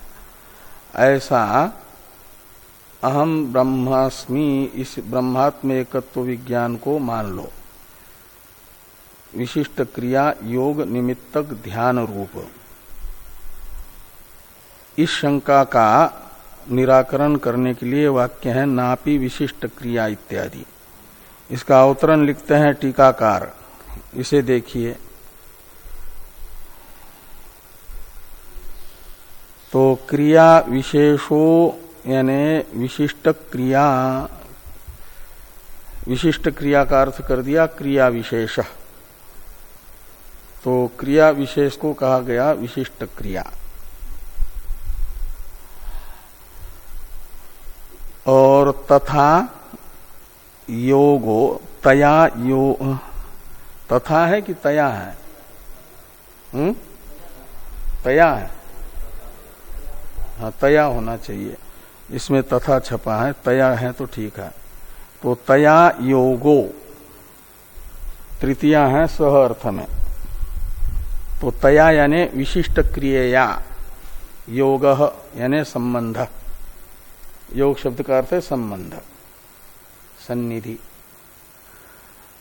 ऐसा अहम ब्रह्मास्मि इस ब्रह्मात्म एकत्व विज्ञान को मान लो। विशिष्ट क्रिया योग निमित्तक ध्यान रूप। इस शंका का निराकरण करने के लिए वाक्य है नापी विशिष्ट क्रिया इत्यादि। इसका अवतरण लिखते हैं टीकाकार। इसे देखिए। तो क्रिया विशेषो यानी विशिष्ट क्रिया। विशिष्ट क्रिया का अर्थ कर दिया क्रिया विशेष। तो क्रिया विशेष को कहा गया विशिष्ट क्रिया। और तथा योगो, तया यो, तथा है कि तया है? हम्म? तया है। हाँ तया होना चाहिए। इसमें तथा छपा है, तया है तो ठीक है। तो तया योगो, तृतीया है सह अर्थ में। तो तया यानी विशिष्ट क्रिया योग यानी संबंध। योग शब्द का अर्थ है संबंध, सन्निधि।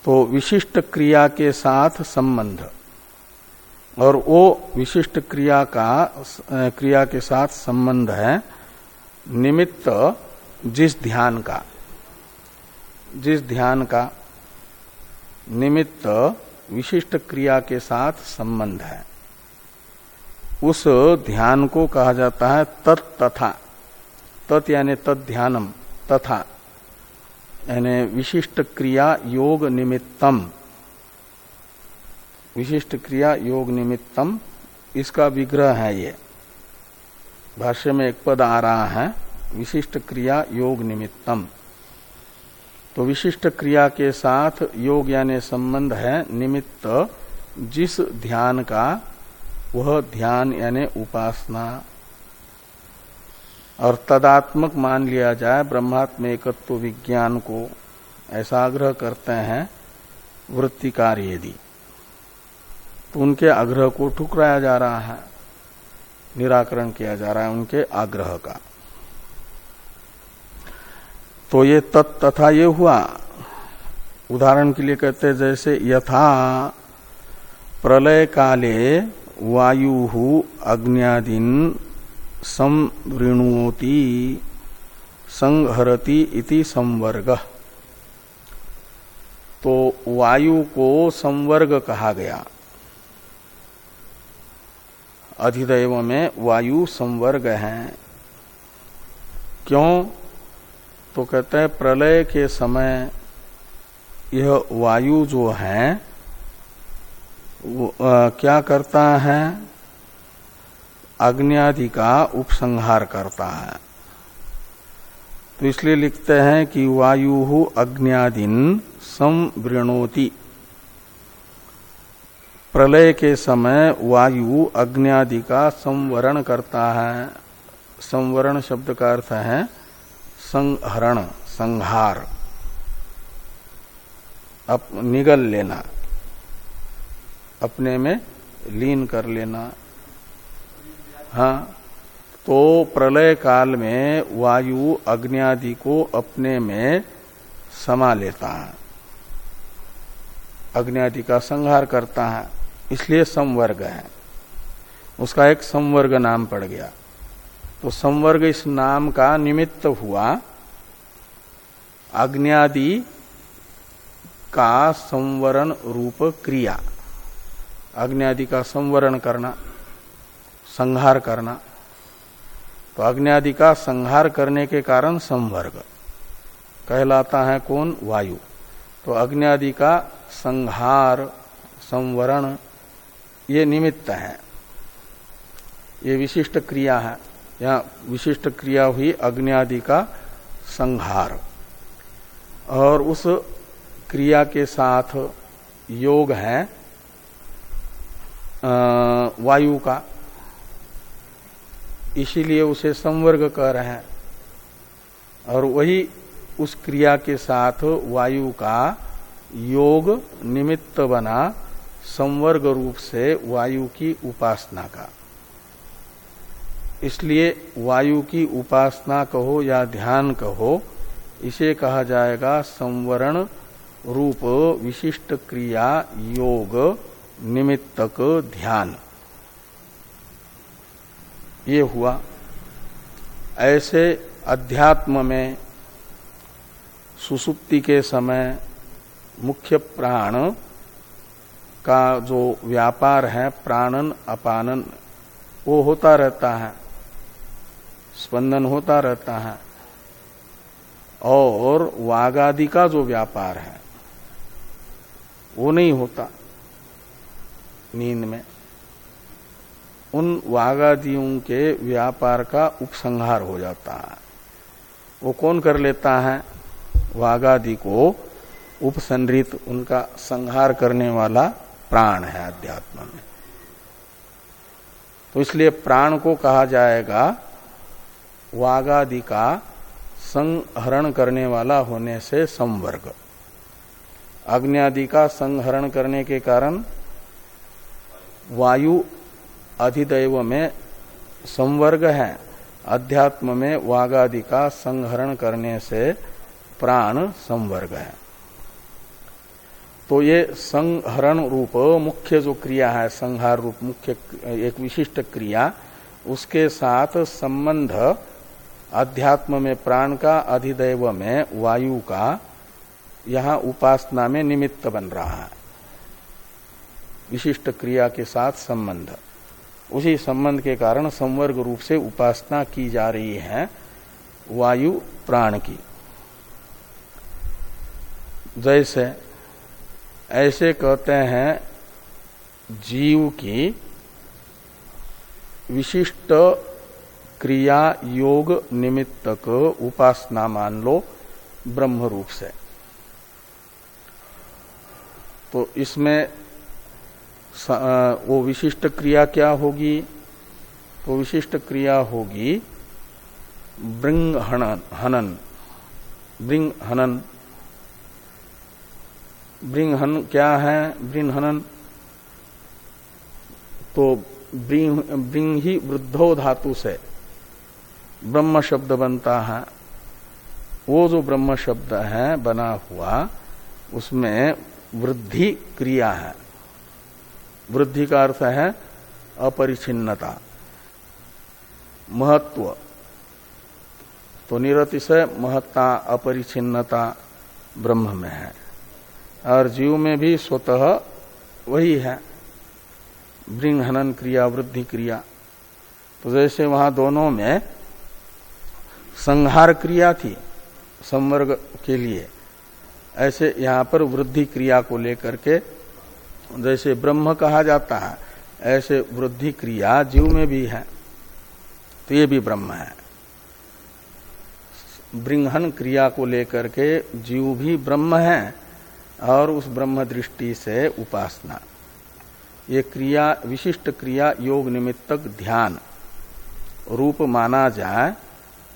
तो विशिष्ट क्रिया के साथ संबंध, और वो विशिष्ट क्रिया का क्रिया के साथ संबंध है, निमित्त जिस ध्यान का, जिस ध्यान का, निमित्त विशिष्ट क्रिया के साथ संबंध है। उस ध्यान को कहा जाता है तत् तथा। तत् यानी तत् ध्यानम, तथा। यानी विशिष्ट क्रिया योग निमित्तम। विशिष्ट क्रिया योग निमित्तम, इसका विग्रह है ये। भाष्य में एक पद आ रहा है, विशिष्ट क्रिया योग निमित्तम। तो विशिष्ट क्रिया के साथ योग यानी संबंध है निमित्त, जिस ध्यान का, वह ध्यान यानी उपासना। और तदात्मक मान लिया जाए ब्रह्मात्म एकत्व विज्ञान को, ऐसा आग्रह करते हैं वृत्तिकार यदि। तो उनके आग्रह को ठुकराया जा रहा है, निराकरण किया जा रहा है उनके आग्रह का। तो ये तथा ये हुआ। उदाहरण के लिए कहते हैं, जैसे यथा प्रलय काले वायु अग्नियादीन संवृणुति संहरति इति संवर्ग। तो वायु को संवर्ग कहा गया। अधिदैव में वायु संवर्ग है। क्यों? तो कहते हैं प्रलय के समय यह वायु जो है वो आ, क्या करता है? अग्नि का उपसंहार करता है। तो इसलिए लिखते हैं कि वायु अग्नियादिन संवृणोति। प्रलय के समय वायु अग्नियादि का संवरण करता है। संवरण शब्द का अर्थ है संहरण संहार। अप, निगल लेना। अपने में लीन कर लेना। हाँ तो प्रलय काल में वायु अग्नि को अपने में समा लेता है। अग्नि आदि का संहार करता है इसलिए संवर्ग है। उसका एक संवर्ग नाम पड़ गया। तो संवर्ग इस नाम का निमित्त हुआ। अग्नि का संवरण रूप क्रिया। अग्नि का संवरण करना, संहार करना। तो अग्नि का संहार करने के कारण संवर्ग। कहलाता है कौन? वायु। तो अग्नि का संहार, संवरण, ये निमित्त है। ये विशिष्ट क्रिया है। यहाँ विशिष्ट क्रिया हुई अग्नि आदि का संहार। और उस क्रिया के साथ योग है वायु का। इसीलिए उसे संवर्ग कह रहे हैं। और वही उस क्रिया के साथ वायु का योग निमित्त बना संवर्ग रूप से वायु की उपासना का। इसलिए वायु की उपासना कहो या ध्यान कहो, इसे कहा जाएगा संवरण रूप विशिष्ट क्रिया योग निमित्तक ध्यान। ये हुआ। ऐसे अध्यात्म में सुसुप्ति के समय मुख्य प्राण का जो व्यापार है, प्राणन, अपानन, वो होता रहता है। स्पंदन होता रहता है। और वागादि का जो व्यापार है, वो नहीं होता नींद में। उन वागादियों के व्यापार का उपसंहार हो जाता है। वो कौन कर लेता है? वागादि को उपसंहृत, उनका संहार करने वाला प्राण है अध्यात्म में। तो इसलिए प्राण को कहा जाएगा वागादि का संहरण करने वाला होने से संवर्ग। अग्नि का संहरण करने के कारण वायु अधिदैव में संवर्ग है। अध्यात्म में वागादि का संहरण करने से प्राण संवर्ग है। तो ये संहरण रूप मुख्य जो क्रिया है, संहार रूप मुख्य एक विशिष्ट क्रिया, उसके साथ संबंध अध्यात्म में प्राण का, अधिदैव में वायु का यहाँ उपासना में निमित्त बन रहा है। विशिष्ट क्रिया के साथ संबंध। उसी संबंध के कारण संवर्ग रूप से उपासना की जा रही है वायु प्राण की। जैसे, ऐसे कहते हैं जीव की विशिष्ट क्रिया योग निमित्तक उपासना मान लो ब्रह्म रूप से तो इसमें वो विशिष्ट क्रिया क्या होगी? तो विशिष्ट क्रिया होगी ब्रिंग हनन। हनन ब्रिंग हनन ब्रिंग हन क्या है? ब्रिंग हनन तो ब्रिंग ही वृद्धो धातु से। ब्रह्म शब्द बनता है। वो जो ब्रह्म शब्द है, बना हुआ, उसमें वृद्धि क्रिया है। वृद्धि का अर्थ है अपरिचिन्नता, महत्व। तो निरतिशय महत्ता, अपरिचिन्नता ब्रह्म में है। और जीव में भी स्वतः वही है। ब्रिंग हनन क्रिया, वृद्धि क्रिया। तो जैसे वहाँ दोनों में संहार क्रिया थी संवर्ग के लिए। ऐसे यहाँ पर वृद्धि क्रिया को लेकर के जैसे ब्रह्म कहा जाता है, ऐसे वृद्धि क्रिया जीव में भी है तो ये भी ब्रह्म है। बृंहन क्रिया को लेकर के जीव भी ब्रह्म है और उस ब्रह्म दृष्टि से उपासना। ये क्रिया, विशिष्ट क्रिया योग निमित्तक ध्यान रूप माना जाए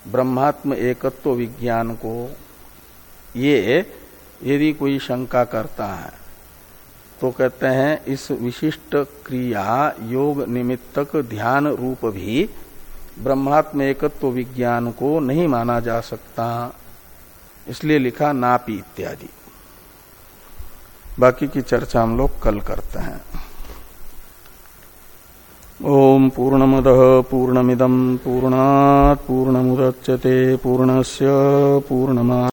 ब्रह्मात्म एकत्व विज्ञान को ये यदि कोई शंका करता है तो कहते हैं इस विशिष्ट क्रिया योग निमित्तक ध्यान रूप भी ब्रह्मात्म एकत्व विज्ञान को नहीं माना जा सकता। इसलिए लिखा नापी इत्यादि। बाकी की चर्चा हम लोग कल करते हैं। ओम पूर्णमद पूर्णमिदम पूर्णात पूर्णमुदच्यते पूर्णस्य पूर्णमा